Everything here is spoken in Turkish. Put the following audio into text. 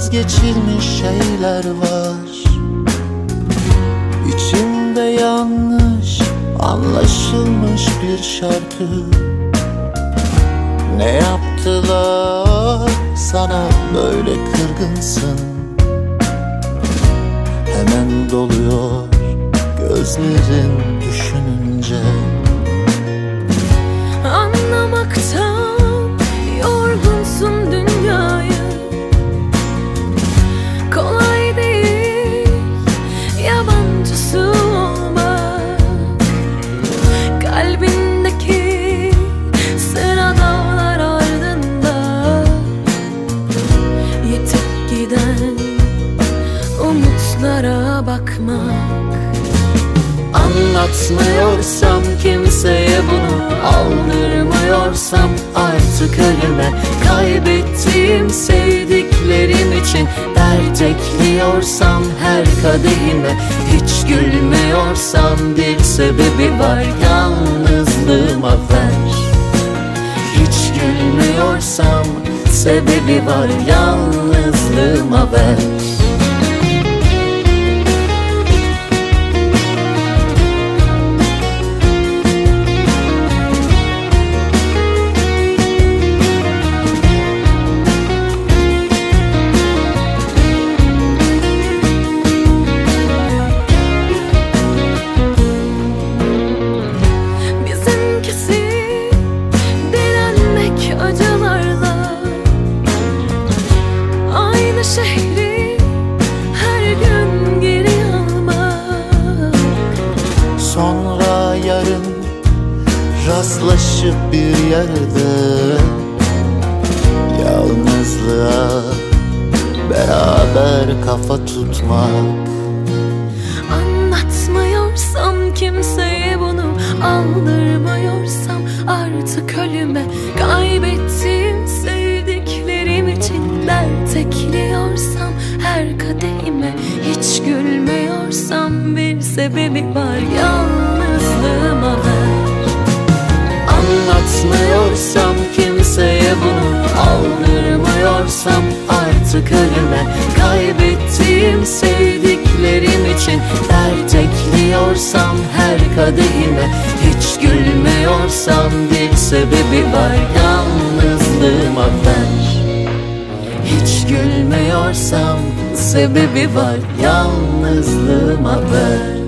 vazgeçilmiş şeyler var. İçimde yanlış anlaşılmış bir şarkı. Ne yaptılar? Sana böyle kırgınsın. Hemen doluyor gözlerin düşününce. Anlamaktan umutlara bakmak. Anlatmıyorsam kimseye bunu Aldırmıyorsam artık ölüme. Kaybettiğim sevdiklerim için Dert ekliyorsam her kadehime. Hiç gülmüyorsam bir sebebi var Yalnızlığıma ver. Hiç gülmüyorsam sebebi var Yalnızlığıma ver yarın rastlaşıp bir yerde. Yalnızlığa beraber kafa tutmak. Anlatmıyorsam kimseye bunu Aldırmıyorsam artık ölüme. Kaybettiğim sevdiklerim için Dert ekliyorsam her kadehime Hiç gülmüyorsam bir sebebi var. Ver Anlatmıyorsam kimseye bunu Aldırmıyorsam artık ölüme. Kaybettiğim sevdiklerim için Dert ekliyorsam her kadehime. Hiç gülmüyorsam bir sebebi var Yalnızlığıma ver Hiç gülmüyorsam sebebi var Yalnızlığıma ver